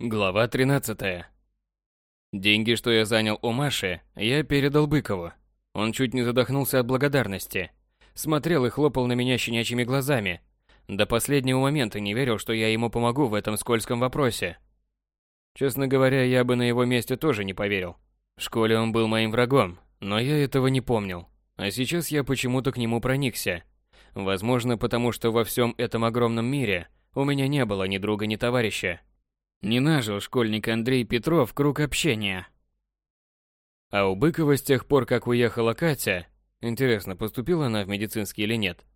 Глава 13. Деньги, что я занял у Маши, я передал Быкову. Он чуть не задохнулся от благодарности. Смотрел и хлопал на меня щенячьими глазами. До последнего момента не верил, что я ему помогу в этом скользком вопросе. Честно говоря, я бы на его месте тоже не поверил. В школе он был моим врагом, но я этого не помнил. А сейчас я почему-то к нему проникся. Возможно, потому что во всем этом огромном мире у меня не было ни друга, ни товарища. Не нажил школьник Андрей Петров круг общения. А у Быкова с тех пор, как уехала Катя, интересно, поступила она в медицинский или нет,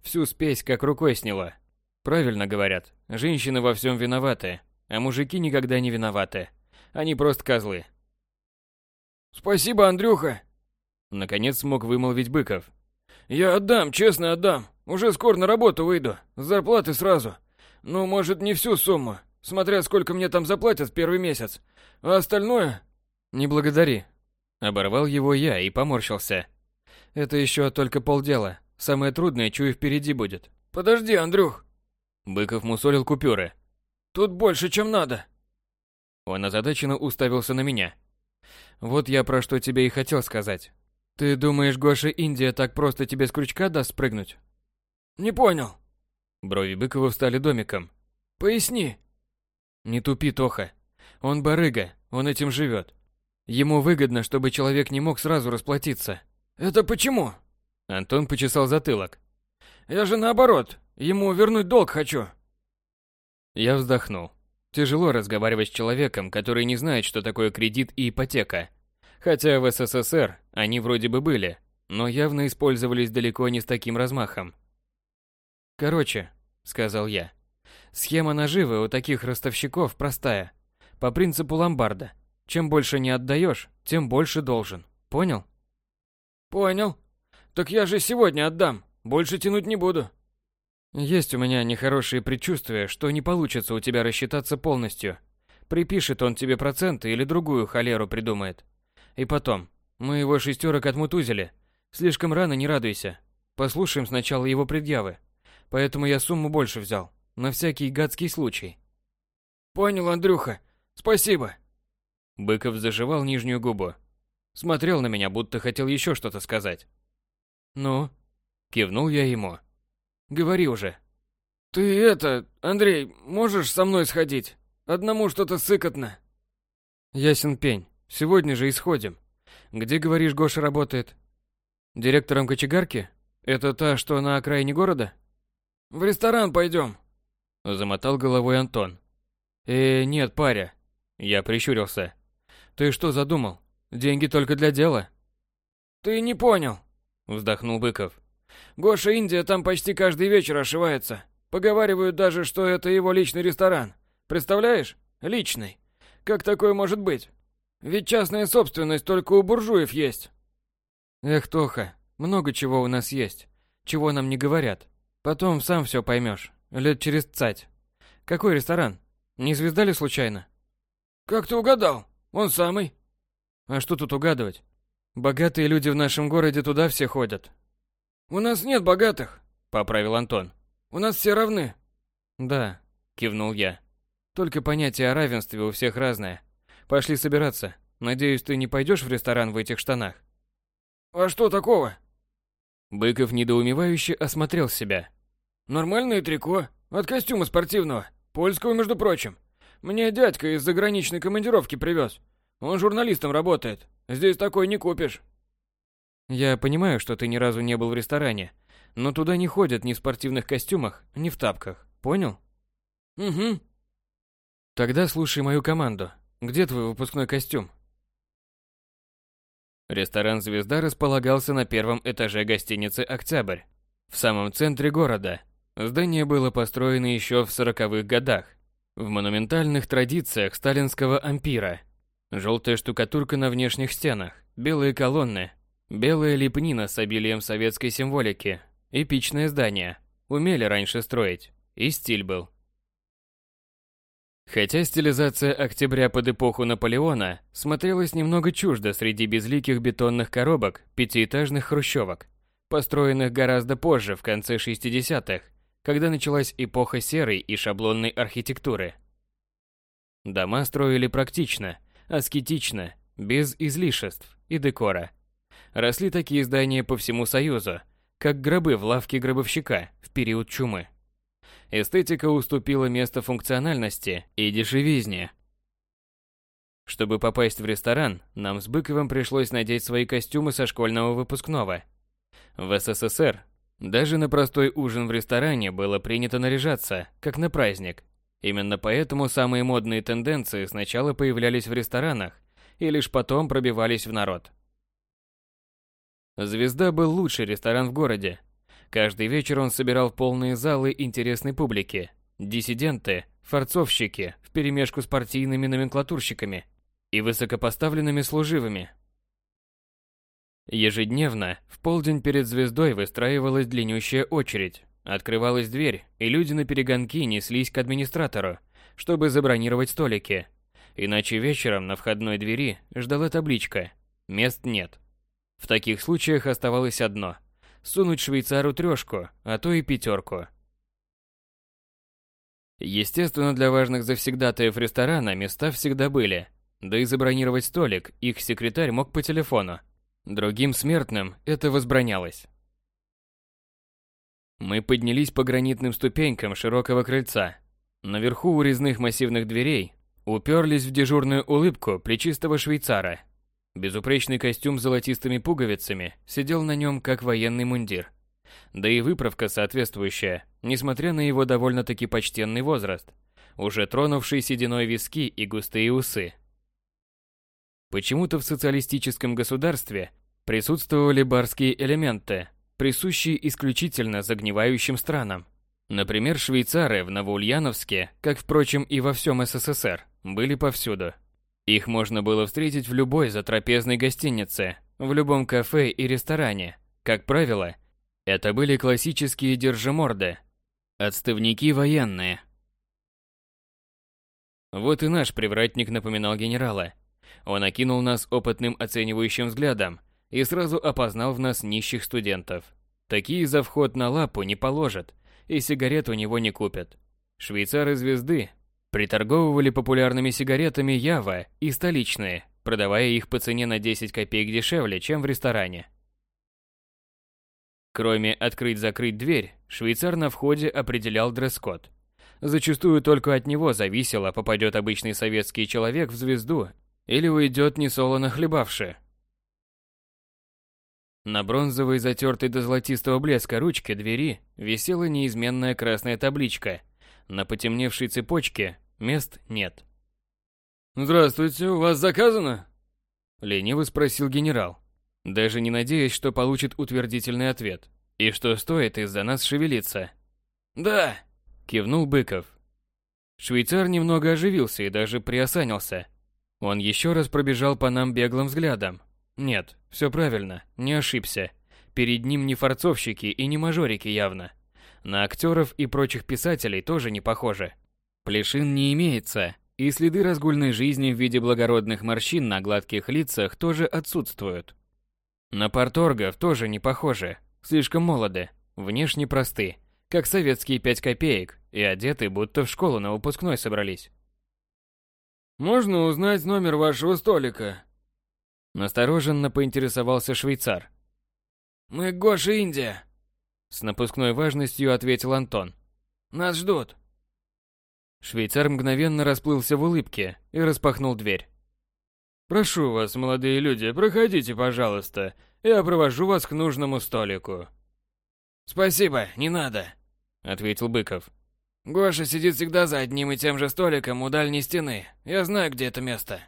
всю спесь как рукой сняла. Правильно говорят, женщины во всем виноваты, а мужики никогда не виноваты. Они просто козлы. «Спасибо, Андрюха!» Наконец смог вымолвить Быков. «Я отдам, честно отдам. Уже скоро на работу выйду. С зарплаты сразу. Ну, может, не всю сумму, смотря сколько мне там заплатят в первый месяц. А остальное... Не благодари. Оборвал его я и поморщился. Это еще только полдела. Самое трудное, чую, впереди будет. Подожди, Андрюх. Быков мусолил купюры. Тут больше, чем надо. Он озадаченно уставился на меня. Вот я про что тебе и хотел сказать. Ты думаешь, Гоша Индия так просто тебе с крючка даст спрыгнуть? Не понял. Брови Быкова встали домиком. Поясни. Не тупи, Тоха. Он барыга, он этим живет. Ему выгодно, чтобы человек не мог сразу расплатиться. Это почему? Антон почесал затылок. Я же наоборот, ему вернуть долг хочу. Я вздохнул. Тяжело разговаривать с человеком, который не знает, что такое кредит и ипотека. Хотя в СССР они вроде бы были, но явно использовались далеко не с таким размахом. «Короче», — сказал я, Схема наживы у таких ростовщиков простая. По принципу ломбарда. Чем больше не отдаешь, тем больше должен. Понял? Понял. Так я же сегодня отдам. Больше тянуть не буду. Есть у меня нехорошие предчувствия, что не получится у тебя рассчитаться полностью. Припишет он тебе проценты или другую холеру придумает. И потом, мы его шестерок отмутузили. Слишком рано не радуйся. Послушаем сначала его предъявы. Поэтому я сумму больше взял. На всякий гадский случай. Понял, Андрюха. Спасибо. Быков заживал нижнюю губу. Смотрел на меня, будто хотел еще что-то сказать. Ну? Кивнул я ему. Говори уже. Ты это, Андрей, можешь со мной сходить? Одному что-то сыкотно. Ясен пень. Сегодня же исходим. Где, говоришь, Гоша работает? Директором кочегарки? Это та, что на окраине города? В ресторан пойдем. Замотал головой Антон. Э, нет, паря. Я прищурился. Ты что задумал? Деньги только для дела? Ты не понял. Вздохнул Быков. Гоша Индия там почти каждый вечер ошивается. Поговаривают даже, что это его личный ресторан. Представляешь? Личный. Как такое может быть? Ведь частная собственность только у буржуев есть. Эх, Тоха, много чего у нас есть, чего нам не говорят. Потом сам все поймешь. Лет через цать. Какой ресторан? Не звезда ли случайно? Как ты угадал? Он самый. А что тут угадывать? Богатые люди в нашем городе туда все ходят. У нас нет богатых, поправил Антон. У нас все равны. Да, кивнул я. Только понятие о равенстве у всех разное. Пошли собираться. Надеюсь, ты не пойдешь в ресторан в этих штанах. А что такого? Быков недоумевающе осмотрел себя. Нормальное трико. От костюма спортивного. Польского, между прочим. Мне дядька из заграничной командировки привез. Он журналистом работает. Здесь такой не купишь. Я понимаю, что ты ни разу не был в ресторане, но туда не ходят ни в спортивных костюмах, ни в тапках. Понял? Угу. Тогда слушай мою команду. Где твой выпускной костюм? Ресторан «Звезда» располагался на первом этаже гостиницы «Октябрь», в самом центре города, Здание было построено еще в сороковых годах, в монументальных традициях сталинского ампира. Желтая штукатурка на внешних стенах, белые колонны, белая лепнина с обилием советской символики, эпичное здание. Умели раньше строить, и стиль был. Хотя стилизация октября под эпоху Наполеона смотрелась немного чуждо среди безликих бетонных коробок пятиэтажных хрущевок, построенных гораздо позже, в конце 60-х, когда началась эпоха серой и шаблонной архитектуры. Дома строили практично, аскетично, без излишеств и декора. Росли такие здания по всему Союзу, как гробы в лавке гробовщика в период чумы. Эстетика уступила место функциональности и дешевизне. Чтобы попасть в ресторан, нам с Быковым пришлось надеть свои костюмы со школьного выпускного. В СССР даже на простой ужин в ресторане было принято наряжаться, как на праздник. Именно поэтому самые модные тенденции сначала появлялись в ресторанах и лишь потом пробивались в народ. «Звезда» был лучший ресторан в городе. Каждый вечер он собирал полные залы интересной публики. Диссиденты, форцовщики, вперемешку с партийными номенклатурщиками и высокопоставленными служивыми. Ежедневно, в полдень перед звездой выстраивалась длиннющая очередь. Открывалась дверь, и люди на перегонки неслись к администратору, чтобы забронировать столики. Иначе вечером на входной двери ждала табличка «Мест нет». В таких случаях оставалось одно – сунуть швейцару трешку, а то и пятерку. Естественно, для важных завсегдатаев ресторана места всегда были. Да и забронировать столик их секретарь мог по телефону. Другим смертным это возбранялось. Мы поднялись по гранитным ступенькам широкого крыльца. Наверху у резных массивных дверей уперлись в дежурную улыбку плечистого швейцара. Безупречный костюм с золотистыми пуговицами сидел на нем как военный мундир. Да и выправка соответствующая, несмотря на его довольно-таки почтенный возраст, уже тронувший сединой виски и густые усы. Почему-то в социалистическом государстве присутствовали барские элементы, присущие исключительно загнивающим странам. Например, швейцары в Новоульяновске, как, впрочем, и во всем СССР, были повсюду. Их можно было встретить в любой затрапезной гостинице, в любом кафе и ресторане. Как правило, это были классические держиморды, отставники военные. Вот и наш привратник напоминал генерала. Он окинул нас опытным оценивающим взглядом и сразу опознал в нас нищих студентов. Такие за вход на лапу не положат, и сигарет у него не купят. Швейцары звезды приторговывали популярными сигаретами Ява и столичные, продавая их по цене на 10 копеек дешевле, чем в ресторане. Кроме открыть-закрыть дверь, швейцар на входе определял дресс-код. Зачастую только от него зависело, попадет обычный советский человек в звезду или уйдет несолоно хлебавши. На бронзовой, затертой до золотистого блеска ручке двери висела неизменная красная табличка. На потемневшей цепочке мест нет. «Здравствуйте, у вас заказано?» Лениво спросил генерал, даже не надеясь, что получит утвердительный ответ, и что стоит из-за нас шевелиться. «Да», — кивнул Быков. Швейцар немного оживился и даже приосанился. Он еще раз пробежал по нам беглым взглядом, нет, все правильно, не ошибся. Перед ним не форцовщики и не мажорики явно. На актеров и прочих писателей тоже не похоже. Плешин не имеется, и следы разгульной жизни в виде благородных морщин на гладких лицах тоже отсутствуют. На порторгов тоже не похоже, слишком молоды, внешне просты, как советские пять копеек, и одеты, будто в школу на выпускной собрались. «Можно узнать номер вашего столика?» Настороженно поинтересовался швейцар. «Мы Гоша Индия», — с напускной важностью ответил Антон. «Нас ждут». Швейцар мгновенно расплылся в улыбке и распахнул дверь. «Прошу вас, молодые люди, проходите, пожалуйста. Я провожу вас к нужному столику». «Спасибо, не надо», — ответил Быков. «Гоша сидит всегда за одним и тем же столиком у дальней стены. Я знаю, где это место».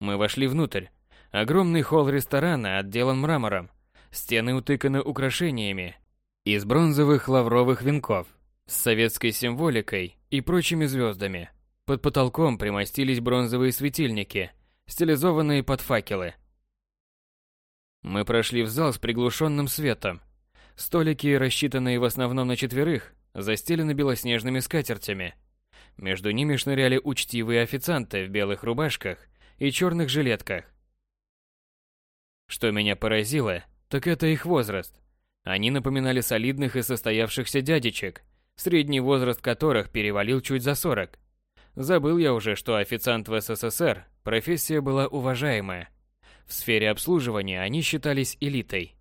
Мы вошли внутрь. Огромный холл ресторана отделан мрамором. Стены утыканы украшениями из бронзовых лавровых венков с советской символикой и прочими звездами. Под потолком примостились бронзовые светильники, стилизованные под факелы. Мы прошли в зал с приглушенным светом. Столики, рассчитанные в основном на четверых, застелены белоснежными скатертями. Между ними шныряли учтивые официанты в белых рубашках и черных жилетках. Что меня поразило, так это их возраст. Они напоминали солидных и состоявшихся дядечек, средний возраст которых перевалил чуть за 40. Забыл я уже, что официант в СССР профессия была уважаемая. В сфере обслуживания они считались элитой.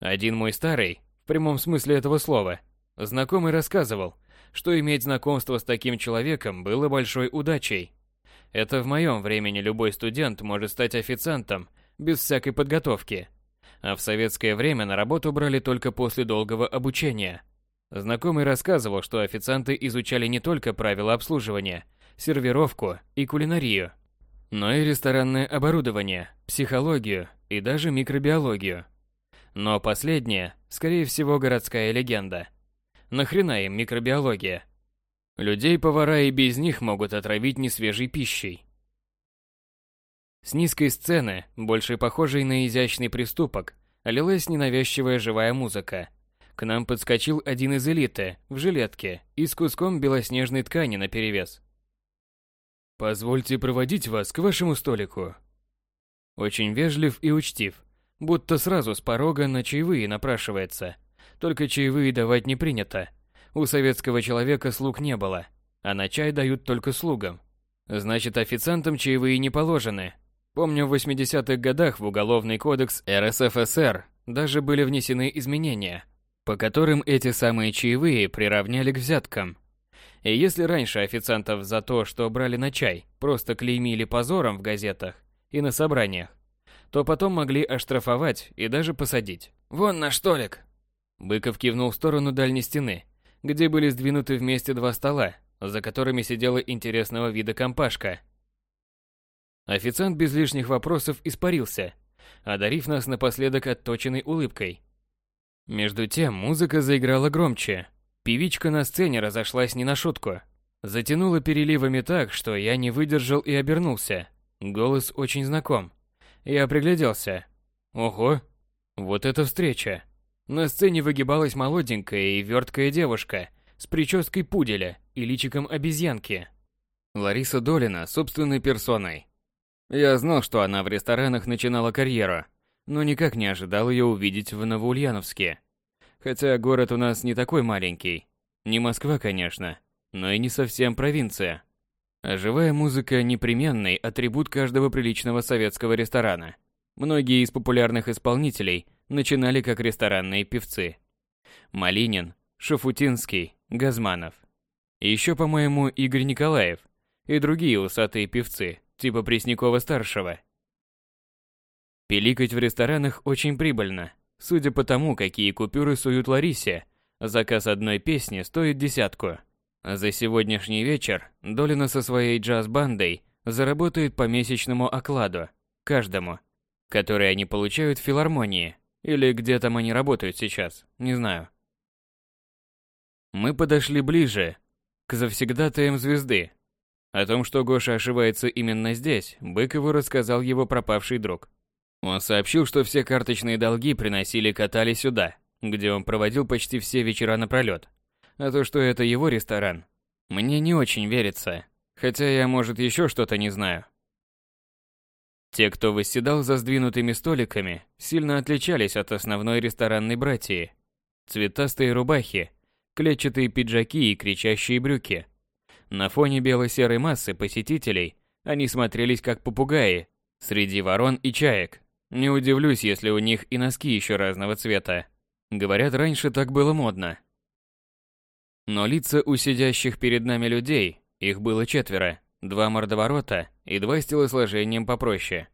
Один мой старый, в прямом смысле этого слова, знакомый рассказывал, что иметь знакомство с таким человеком было большой удачей. Это в моем времени любой студент может стать официантом без всякой подготовки. А в советское время на работу брали только после долгого обучения. Знакомый рассказывал, что официанты изучали не только правила обслуживания, сервировку и кулинарию, но и ресторанное оборудование, психологию и даже микробиологию. Но последнее, скорее всего, городская легенда. Нахрена им микробиология? Людей повара и без них могут отравить несвежей пищей. С низкой сцены, больше похожей на изящный приступок, лилась ненавязчивая живая музыка. К нам подскочил один из элиты, в жилетке и с куском белоснежной ткани наперевес. «Позвольте проводить вас к вашему столику». Очень вежлив и учтив, будто сразу с порога на чаевые напрашивается. Только чаевые давать не принято. У советского человека слуг не было, а на чай дают только слугам. Значит, официантам чаевые не положены. Помню, в 80-х годах в Уголовный кодекс РСФСР даже были внесены изменения, по которым эти самые чаевые приравняли к взяткам. И если раньше официантов за то, что брали на чай, просто клеймили позором в газетах и на собраниях, то потом могли оштрафовать и даже посадить. «Вон наш столик!» Быков кивнул в сторону дальней стены, где были сдвинуты вместе два стола, за которыми сидела интересного вида компашка. Официант без лишних вопросов испарился, одарив нас напоследок отточенной улыбкой. Между тем музыка заиграла громче. Певичка на сцене разошлась не на шутку. Затянула переливами так, что я не выдержал и обернулся. Голос очень знаком. Я пригляделся. Ого, вот эта встреча. На сцене выгибалась молоденькая и верткая девушка с прической пуделя и личиком обезьянки. Лариса Долина собственной персоной. Я знал, что она в ресторанах начинала карьеру, но никак не ожидал ее увидеть в Новоульяновске. Хотя город у нас не такой маленький. Не Москва, конечно, но и не совсем провинция. А живая музыка – непременный атрибут каждого приличного советского ресторана. Многие из популярных исполнителей начинали как ресторанные певцы. Малинин, Шафутинский, Газманов. И еще, по-моему, Игорь Николаев и другие усатые певцы, типа Преснякова-старшего. Пиликать в ресторанах очень прибыльно. Судя по тому, какие купюры суют Ларисе, заказ одной песни стоит десятку. За сегодняшний вечер Долина со своей джаз-бандой заработает по месячному окладу, каждому, который они получают в филармонии. Или где там они работают сейчас, не знаю. Мы подошли ближе, к завсегдатаям звезды. О том, что Гоша ошивается именно здесь, Быкову рассказал его пропавший друг. Он сообщил, что все карточные долги приносили катали сюда, где он проводил почти все вечера напролет. А то, что это его ресторан, мне не очень верится. Хотя я, может, еще что-то не знаю. Те, кто восседал за сдвинутыми столиками, сильно отличались от основной ресторанной братьи. Цветастые рубахи, клетчатые пиджаки и кричащие брюки. На фоне бело-серой массы посетителей они смотрелись как попугаи среди ворон и чаек. Не удивлюсь, если у них и носки еще разного цвета. Говорят, раньше так было модно. Но лица у сидящих перед нами людей, их было четверо, Два мордоворота и два с телосложением попроще.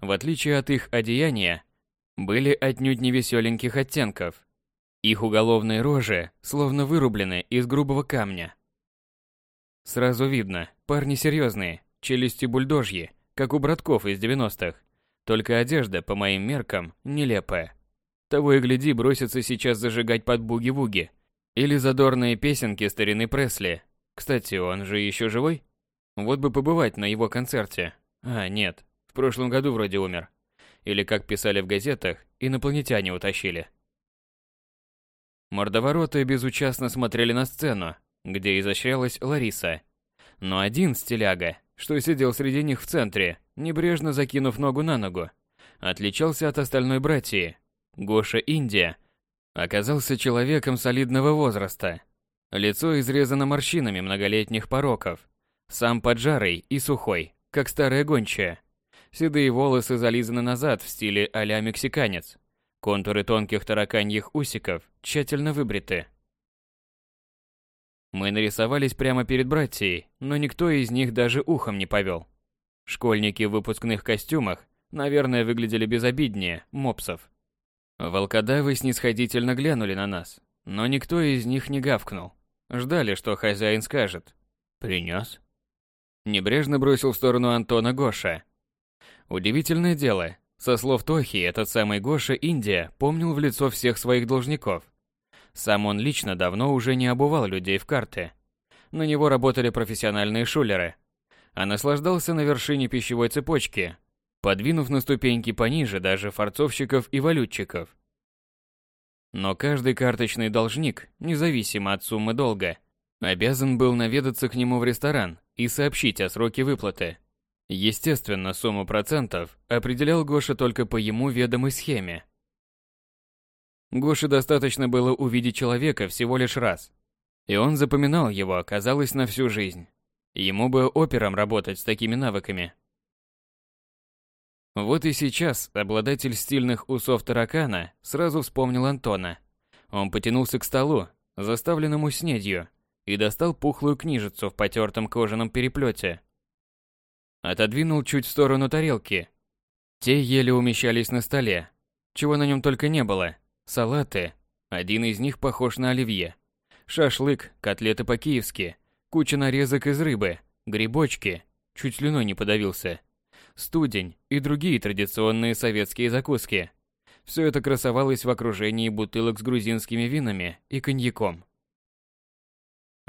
В отличие от их одеяния, были отнюдь не веселеньких оттенков. Их уголовные рожи словно вырублены из грубого камня. Сразу видно, парни серьезные, челюсти бульдожьи, как у братков из 90-х. Только одежда, по моим меркам, нелепая. Того и гляди, бросятся сейчас зажигать под буги-вуги. Или задорные песенки старины Пресли. Кстати, он же еще живой? Вот бы побывать на его концерте. А, нет, в прошлом году вроде умер. Или, как писали в газетах, инопланетяне утащили. Мордовороты безучастно смотрели на сцену, где изощрялась Лариса. Но один стиляга, что сидел среди них в центре, небрежно закинув ногу на ногу, отличался от остальной братьи. Гоша Индия оказался человеком солидного возраста. Лицо изрезано морщинами многолетних пороков. Сам поджарый и сухой, как старая гончая. Седые волосы зализаны назад в стиле а-ля мексиканец. Контуры тонких тараканьих усиков тщательно выбриты. Мы нарисовались прямо перед братьей, но никто из них даже ухом не повел. Школьники в выпускных костюмах, наверное, выглядели безобиднее мопсов. Волкодавы снисходительно глянули на нас, но никто из них не гавкнул. Ждали, что хозяин скажет. «Принес?» Небрежно бросил в сторону Антона Гоша. Удивительное дело, со слов Тохи, этот самый Гоша Индия помнил в лицо всех своих должников. Сам он лично давно уже не обувал людей в карты. На него работали профессиональные шулеры. А наслаждался на вершине пищевой цепочки, подвинув на ступеньки пониже даже форцовщиков и валютчиков. Но каждый карточный должник, независимо от суммы долга, обязан был наведаться к нему в ресторан и сообщить о сроке выплаты. Естественно, сумму процентов определял Гоша только по ему ведомой схеме. Гоше достаточно было увидеть человека всего лишь раз. И он запоминал его, казалось, на всю жизнь. Ему бы опером работать с такими навыками. Вот и сейчас обладатель стильных усов таракана сразу вспомнил Антона. Он потянулся к столу, заставленному снедью, и достал пухлую книжицу в потертом кожаном переплете. Отодвинул чуть в сторону тарелки. Те еле умещались на столе. Чего на нем только не было. Салаты. Один из них похож на оливье. Шашлык, котлеты по-киевски, куча нарезок из рыбы, грибочки. Чуть слюной не подавился студень и другие традиционные советские закуски. Все это красовалось в окружении бутылок с грузинскими винами и коньяком.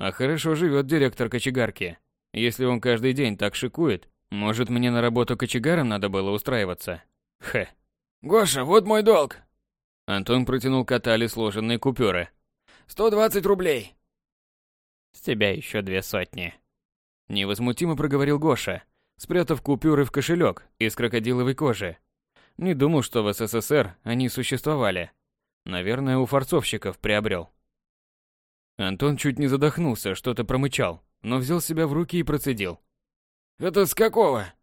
А хорошо живет директор кочегарки. Если он каждый день так шикует, может мне на работу кочегаром надо было устраиваться? Хе. Гоша, вот мой долг. Антон протянул Катали сложенные купюры. Сто двадцать рублей. С тебя еще две сотни. Невозмутимо проговорил Гоша, спрятав купюры в кошелек из крокодиловой кожи. Не думал, что в СССР они существовали. Наверное, у форцовщиков приобрел. Антон чуть не задохнулся, что-то промычал, но взял себя в руки и процедил. «Это с какого?»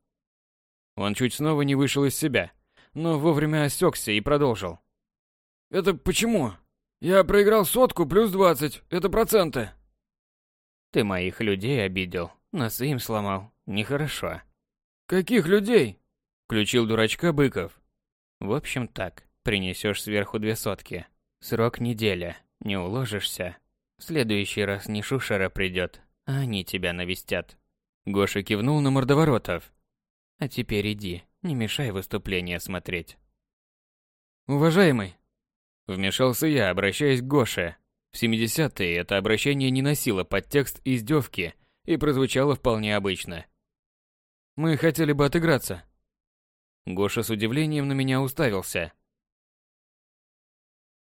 Он чуть снова не вышел из себя, но вовремя осекся и продолжил. «Это почему? Я проиграл сотку плюс двадцать, это проценты». «Ты моих людей обидел, носы им сломал, нехорошо». «Каких людей?» Включил дурачка Быков. В общем так, принесешь сверху две сотки. Срок неделя. Не уложишься. В следующий раз не Шушера придет, а они тебя навестят. Гоша кивнул на мордоворотов. А теперь иди, не мешай выступление смотреть. Уважаемый. Вмешался я, обращаясь к Гоше. В 70-е это обращение не носило подтекст издевки и прозвучало вполне обычно. Мы хотели бы отыграться. Гоша с удивлением на меня уставился.